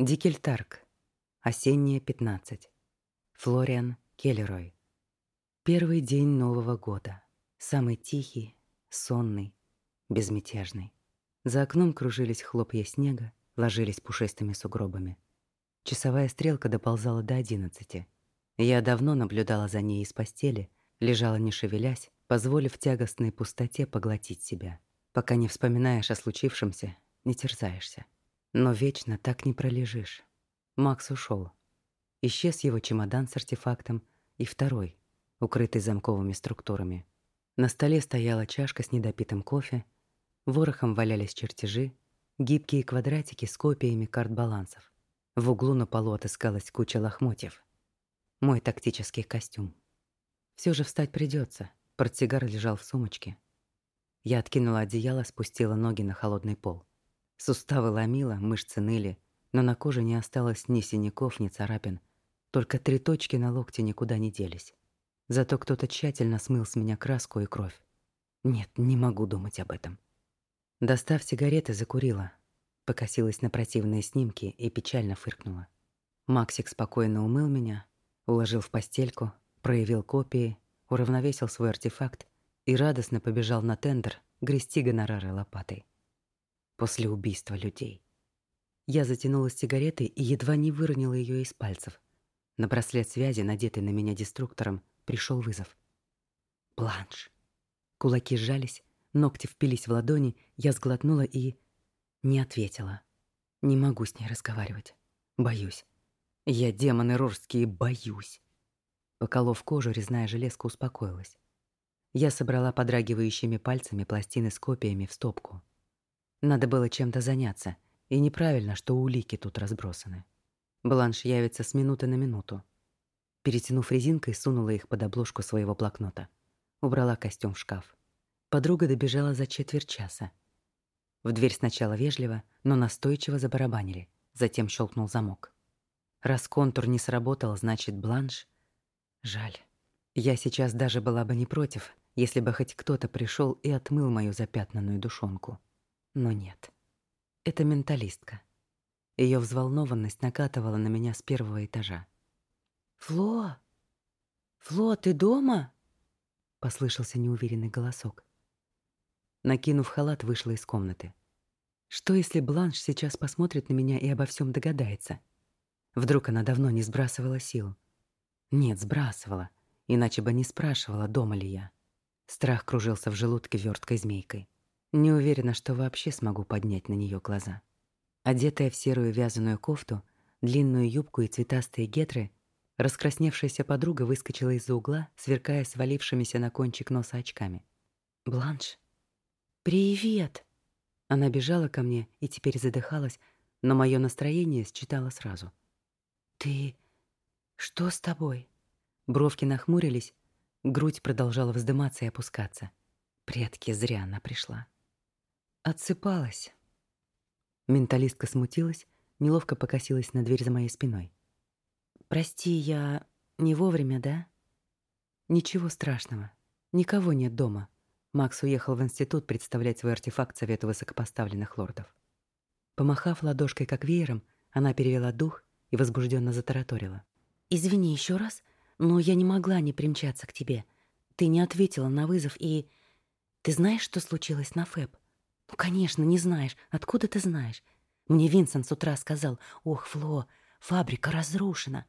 Дикельтарк. Осенняя 15. Флориан Келлерой. Первый день Нового года. Самый тихий, сонный, безмятежный. За окном кружились хлопья снега, ложились пушистыми сугробами. Часовая стрелка доползала до одиннадцати. Я давно наблюдала за ней из постели, лежала не шевелясь, позволив тягостной пустоте поглотить себя. Пока не вспоминаешь о случившемся, не терзаешься. Но вечно так не пролежишь. Макс ушел. Исчез его чемодан с артефактом и второй, укрытый замковыми структурами. На столе стояла чашка с недопитым кофе, ворохом валялись чертежи, гибкие квадратики с копиями карт балансов. В углу на полу отыскалась куча лохмотьев. Мой тактический костюм. Все же встать придется. Портсигар лежал в сумочке. Я откинула одеяло, спустила ноги на холодный пол. Суставы ломило, мышцы ныли, но на коже не осталось ни синяков, ни царапин. Только три точки на локте никуда не делись. Зато кто-то тщательно смыл с меня краску и кровь. Нет, не могу думать об этом. Достав сигареты, закурила. Покосилась на противные снимки и печально фыркнула. Максик спокойно умыл меня, уложил в постельку, проявил копии, уравновесил свой артефакт и радостно побежал на тендер грести гонорары лопатой после убийства людей. Я затянулась сигаретой и едва не выронила ее из пальцев. На браслет связи, надетый на меня деструктором, пришел вызов. Бланш. Кулаки сжались, ногти впились в ладони, я сглотнула и не ответила. Не могу с ней разговаривать. Боюсь. Я демоны рорские, боюсь. Поколов кожу, резная железка успокоилась. Я собрала подрагивающими пальцами пластины с копиями в стопку. Надо было чем-то заняться, и неправильно, что улики тут разбросаны. Бланш явится с минуты на минуту. Перетянув резинкой, сунула их под обложку своего блокнота. Убрала костюм в шкаф. Подруга добежала за четверть часа. В дверь сначала вежливо, но настойчиво забарабанили. Затем щелкнул замок. Раз контур не сработал, значит, бланш... Жаль. Я сейчас даже была бы не против, если бы хоть кто-то пришел и отмыл мою запятнанную душонку. Но нет. Это менталистка. Ее взволнованность накатывала на меня с первого этажа. «Фло! Фло, ты дома?» — послышался неуверенный голосок. Накинув халат, вышла из комнаты. Что, если Бланш сейчас посмотрит на меня и обо всем догадается? Вдруг она давно не сбрасывала силу? Нет, сбрасывала, иначе бы не спрашивала, дома ли я. Страх кружился в желудке верткой змейкой. Не уверена, что вообще смогу поднять на нее глаза. Одетая в серую вязаную кофту, длинную юбку и цветастые гетры, раскрасневшаяся подруга выскочила из-за угла, сверкая свалившимися на кончик носа очками. «Бланш!» «Привет!» Она бежала ко мне и теперь задыхалась, но мое настроение считала сразу. «Ты... что с тобой?» Бровки нахмурились, грудь продолжала вздыматься и опускаться. Предки, зря она пришла. Отсыпалась. Менталистка смутилась, неловко покосилась на дверь за моей спиной. Прости, я не вовремя, да? Ничего страшного. Никого нет дома. Макс уехал в институт представлять свой артефакт Совету высокопоставленных лордов. Помахав ладошкой как веером, она перевела дух и возбужденно затараторила. «Извини еще раз, но я не могла не примчаться к тебе. Ты не ответила на вызов и... Ты знаешь, что случилось на ФЭП? «Ну, конечно, не знаешь. Откуда ты знаешь?» Мне Винсент с утра сказал, «Ох, Фло, фабрика разрушена».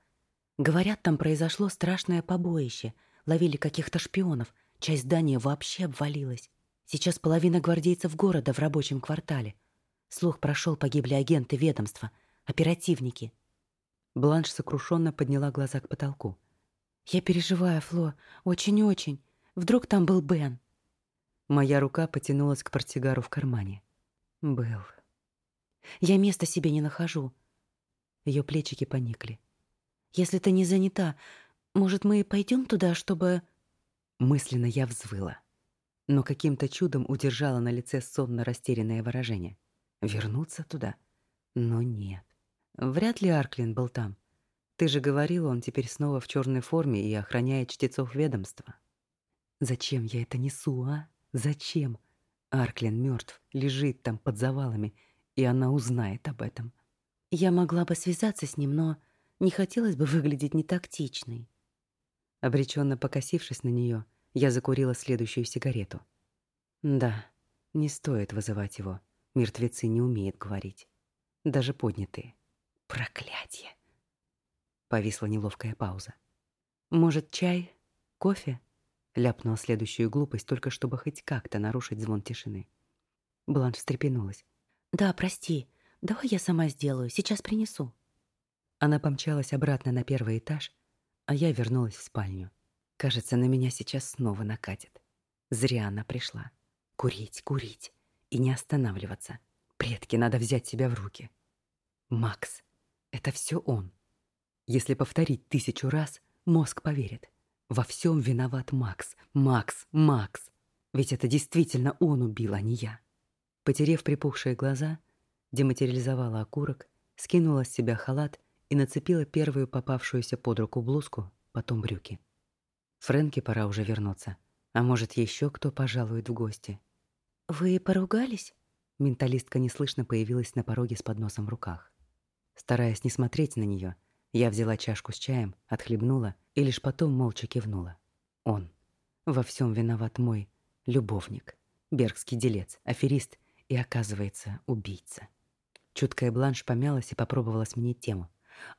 Говорят, там произошло страшное побоище. Ловили каких-то шпионов. Часть здания вообще обвалилась. Сейчас половина гвардейцев города в рабочем квартале. Слух прошел, погибли агенты ведомства, оперативники. Бланш сокрушенно подняла глаза к потолку. «Я переживаю, Фло, очень-очень. Вдруг там был Бен?» Моя рука потянулась к портсигару в кармане. Был. Я места себе не нахожу. Ее плечики поникли. Если ты не занята, может, мы пойдем туда, чтобы мысленно я взвыла, но каким-то чудом удержала на лице сонно растерянное выражение. Вернуться туда? Но нет. Вряд ли Арклин был там. Ты же говорил, он теперь снова в черной форме и охраняет чтецов ведомства. Зачем я это несу, а? Зачем? Арклин мертв, лежит там под завалами, и она узнает об этом. Я могла бы связаться с ним, но не хотелось бы выглядеть нетактичной. Обреченно покосившись на нее, я закурила следующую сигарету. Да, не стоит вызывать его. Мертвецы не умеют говорить. Даже поднятые. Проклятие. Повисла неловкая пауза. Может, чай? Кофе? Ляпнула следующую глупость, только чтобы хоть как-то нарушить звон тишины. Бланш встрепенулась. «Да, прости. Давай я сама сделаю. Сейчас принесу». Она помчалась обратно на первый этаж, а я вернулась в спальню. Кажется, на меня сейчас снова накатит. Зря она пришла. Курить, курить и не останавливаться. Предки, надо взять себя в руки. Макс. Это все он. Если повторить тысячу раз, мозг поверит. Во всем виноват Макс. Макс, Макс. Ведь это действительно он убил, а не я. Потерев припухшие глаза, дематериализовала окурок, скинула с себя халат и нацепила первую попавшуюся под руку блузку, потом брюки. Фрэнке пора уже вернуться. А может, еще кто пожалует в гости. «Вы поругались?» Менталистка неслышно появилась на пороге с подносом в руках. Стараясь не смотреть на нее, я взяла чашку с чаем, отхлебнула и лишь потом молча кивнула. Он. Во всем виноват мой любовник, бергский делец, аферист и, оказывается, убийца. Чуткая бланш помялась и попробовала сменить тему.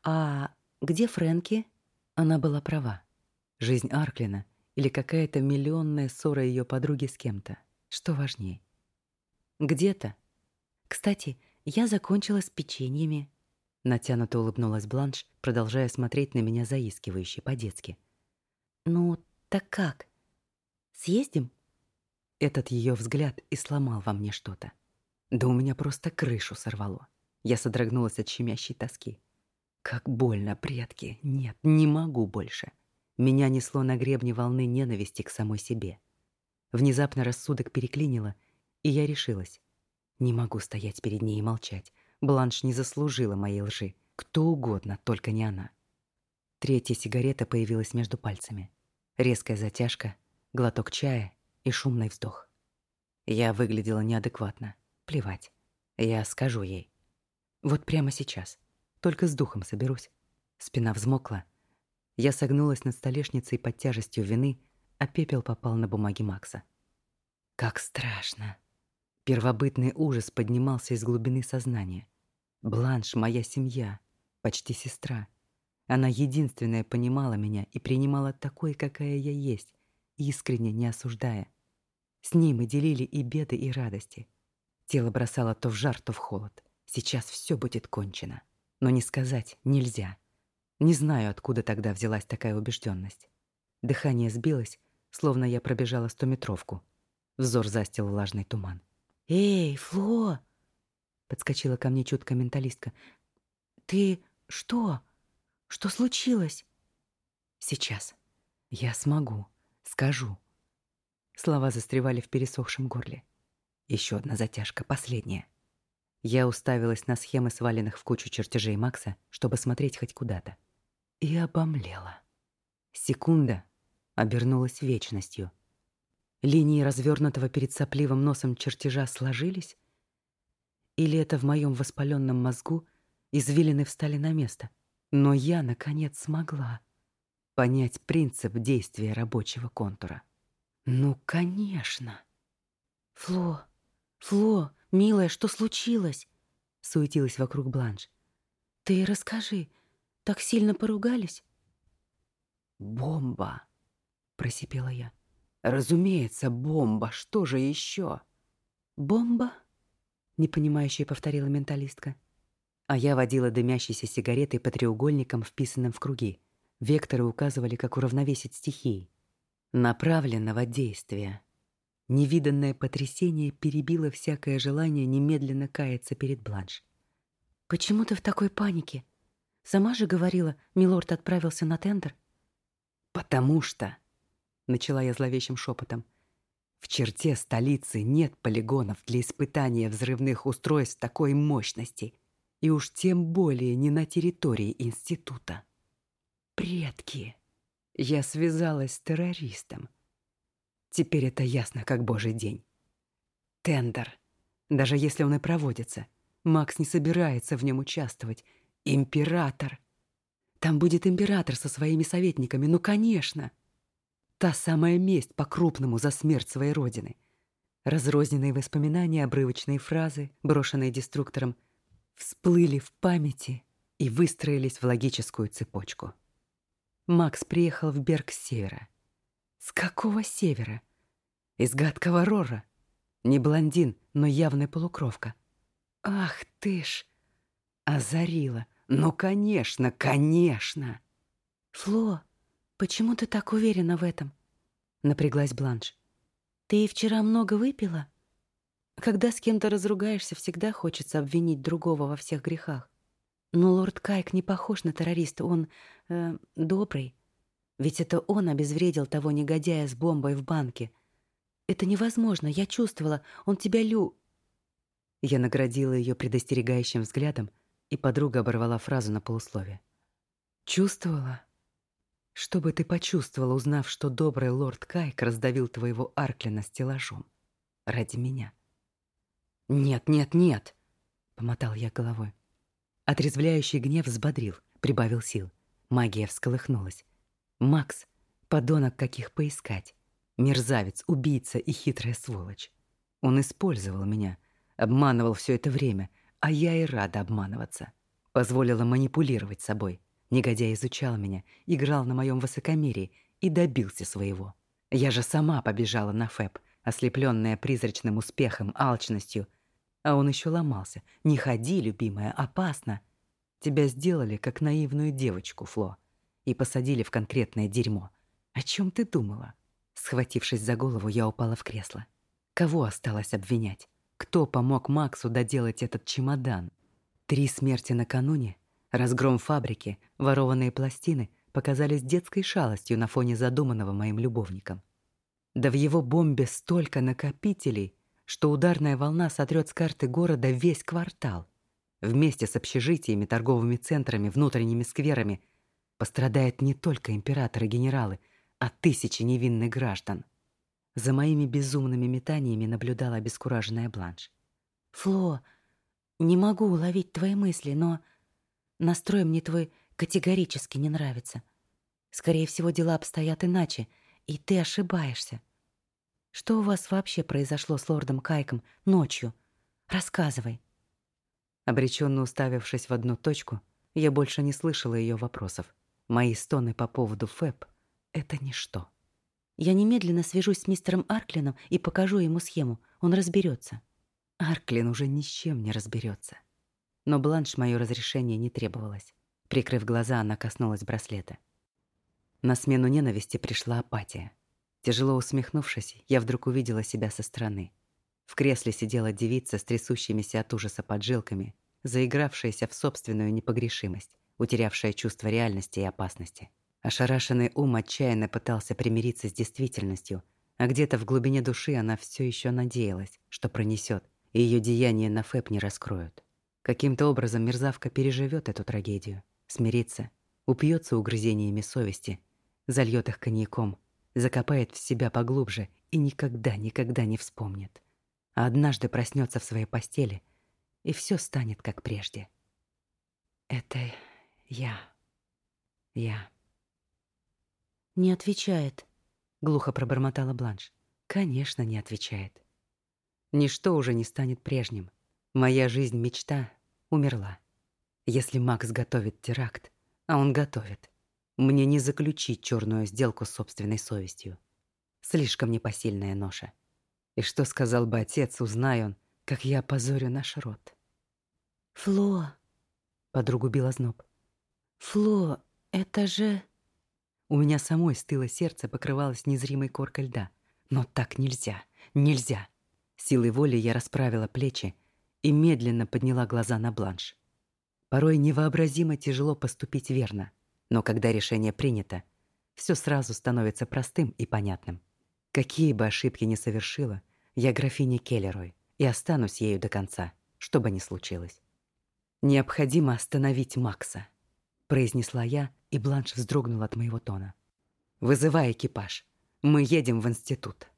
«А где Фрэнки?» Она была права. Жизнь Арклина или какая-то миллионная ссора ее подруги с кем-то. Что важнее? Где-то. Кстати, я закончила с печеньями. Натянуто улыбнулась Бланш, продолжая смотреть на меня заискивающе по-детски. Ну, так как? Съездим? Этот ее взгляд и сломал во мне что-то. Да у меня просто крышу сорвало. Я содрогнулась от щемящей тоски. Как больно, предки. Нет, не могу больше. Меня несло на гребне волны ненависти к самой себе. Внезапно рассудок переклинило, и я решилась. Не могу стоять перед ней и молчать. Бланш не заслужила моей лжи. Кто угодно, только не она. Третья сигарета появилась между пальцами. Резкая затяжка, глоток чая и шумный вздох. Я выглядела неадекватно. Плевать. Я скажу ей. Вот прямо сейчас. Только с духом соберусь. Спина взмокла. Я согнулась над столешницей под тяжестью вины, а пепел попал на бумаги Макса. Как страшно. Первобытный ужас поднимался из глубины сознания. Бланш — моя семья, почти сестра. Она единственная понимала меня и принимала такой, какая я есть, искренне не осуждая. С ней мы делили и беды, и радости. Тело бросало то в жар, то в холод. Сейчас все будет кончено но не сказать нельзя. Не знаю, откуда тогда взялась такая убежденность. Дыхание сбилось, словно я пробежала стометровку. Взор застил влажный туман. «Эй, Фло!» Подскочила ко мне чуткая менталистка. «Ты что? Что случилось?» «Сейчас. Я смогу. Скажу». Слова застревали в пересохшем горле. Еще одна затяжка, последняя. Я уставилась на схемы сваленных в кучу чертежей Макса, чтобы смотреть хоть куда-то. И обомлела. Секунда обернулась вечностью. Линии развернутого перед сопливым носом чертежа сложились? Или это в моем воспаленном мозгу извилины встали на место? Но я, наконец, смогла понять принцип действия рабочего контура. Ну, конечно. Фло, Фло, «Милая, что случилось?» — суетилась вокруг Бланш. «Ты расскажи, так сильно поругались?» «Бомба!» — просипела я. «Разумеется, бомба! Что же еще?» «Бомба?» — непонимающе повторила менталистка. А я водила дымящейся сигаретой по треугольникам, вписанным в круги. Векторы указывали, как уравновесить стихии. Направленного действия. Невиданное потрясение перебило всякое желание немедленно каяться перед Бланш. «Почему ты в такой панике? Сама же говорила, милорд отправился на тендер». «Потому что...» — начала я зловещим шепотом. «В черте столицы нет полигонов для испытания взрывных устройств такой мощности, и уж тем более не на территории института. Предки!» Я связалась с террористом, Теперь это ясно, как божий день. Тендер. Даже если он и проводится, Макс не собирается в нем участвовать. Император. Там будет император со своими советниками, ну, конечно. Та самая месть по-крупному за смерть своей родины. Разрозненные воспоминания, обрывочные фразы, брошенные деструктором, всплыли в памяти и выстроились в логическую цепочку. Макс приехал в Берг с севера. С какого севера? Из гадкого Рора. Не блондин, но явная полукровка. Ах ты ж! Озарила. Ну, конечно, конечно! Фло, почему ты так уверена в этом? Напряглась Бланш. Ты вчера много выпила? Когда с кем-то разругаешься, всегда хочется обвинить другого во всех грехах. Но лорд Кайк не похож на террориста, он э, добрый. Ведь это он обезвредил того негодяя с бомбой в банке. Это невозможно, я чувствовала, он тебя лю... Я наградила ее предостерегающим взглядом, и подруга оборвала фразу на полуслове. «Чувствовала? Что бы ты почувствовала, узнав, что добрый лорд Кайк раздавил твоего Арклина стеллажом? Ради меня?» «Нет, нет, нет!» — помотал я головой. Отрезвляющий гнев взбодрил, прибавил сил. Магия всколыхнулась. Макс, подонок каких поискать. Мерзавец, убийца и хитрая сволочь. Он использовал меня, обманывал все это время, а я и рада обманываться. Позволила манипулировать собой. Негодяй изучал меня, играл на моем высокомерии и добился своего. Я же сама побежала на ФЭП, ослепленная призрачным успехом, алчностью, а он еще ломался. «Не ходи, любимая, опасно!» Тебя сделали, как наивную девочку, Фло, и посадили в конкретное дерьмо. О чем ты думала? Схватившись за голову, я упала в кресло. Кого осталось обвинять? Кто помог Максу доделать этот чемодан? Три смерти накануне, разгром фабрики, ворованные пластины показались детской шалостью на фоне задуманного моим любовником. Да в его бомбе столько накопителей, что ударная волна сотрет с карты города весь квартал. Вместе с общежитиями, торговыми центрами, внутренними скверами пострадает не только император и генералы, а тысячи невинных граждан. За моими безумными метаниями наблюдала обескураженная Бланш. «Фло, не могу уловить твои мысли, но настрой мне твой категорически не нравится. Скорее всего, дела обстоят иначе, и ты ошибаешься. Что у вас вообще произошло с лордом Кайком ночью? Рассказывай. Обреченно уставившись в одну точку, я больше не слышала ее вопросов. Мои стоны по поводу Фэб — это ничто. Я немедленно свяжусь с мистером Арклином и покажу ему схему. Он разберется. Арклин уже ни с чем не разберется. Но Бланш мое разрешение не требовалось. Прикрыв глаза, она коснулась браслета. На смену ненависти пришла апатия. Тяжело усмехнувшись, я вдруг увидела себя со стороны. В кресле сидела девица с трясущимися от ужаса поджилками, заигравшаяся в собственную непогрешимость, утерявшая чувство реальности и опасности. Ошарашенный ум отчаянно пытался примириться с действительностью, а где-то в глубине души она все еще надеялась, что пронесет, и ее деяния на ФЭП не раскроют. Каким-то образом мерзавка переживет эту трагедию, смирится, упьется угрызениями совести, зальет их коньяком закопает в себя поглубже и никогда, никогда не вспомнит. А однажды проснется в своей постели, и все станет как прежде. Это я. Я. Не отвечает, глухо пробормотала Бланш. Конечно, не отвечает. Ничто уже не станет прежним. Моя жизнь-мечта умерла. Если Макс готовит теракт, а он готовит, мне не заключить черную сделку с собственной совестью. Слишком непосильная ноша. И что сказал бы отец, узнай он, как я опозорю наш род. Фло, подругу била зноб. Фло, это же У меня самой стыло сердце, покрывалось незримой коркой льда. Но так нельзя, нельзя. Силой воли я расправила плечи и медленно подняла глаза на Бланш. Порой невообразимо тяжело поступить верно. Но когда решение принято, все сразу становится простым и понятным. Какие бы ошибки ни совершила, я графиня Келлерой и останусь ею до конца, что бы ни случилось. Необходимо остановить Макса, произнесла я, и Бланш вздрогнула от моего тона. Вызывай экипаж. Мы едем в институт.